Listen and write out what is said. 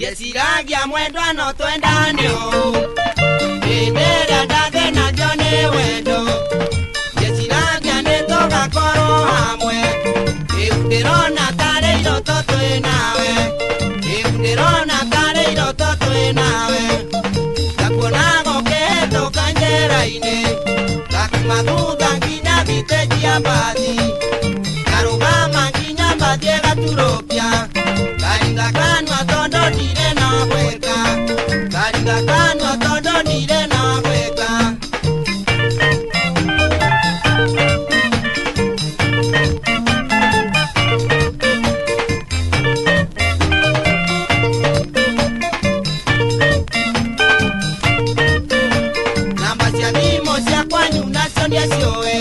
ndieciragia mwendwa no twendane ũũ hĩndĩ ĩrĩa ndathe nacio nĩ wendo ndieciragia nĩ tũgakorwo hamwe. Rĩu ndĩrona tarĩ iroto twĩ nawe. Rĩu ndĩrona tarĩ iroto twĩ nawe. Ngakuona gũkĩhĩtũka njĩra-inĩ ngakuma thutha nginya thitĩji ya mbathi. Ngarũgama nginya mbathi ĩgaturũkia ngaringa kanua going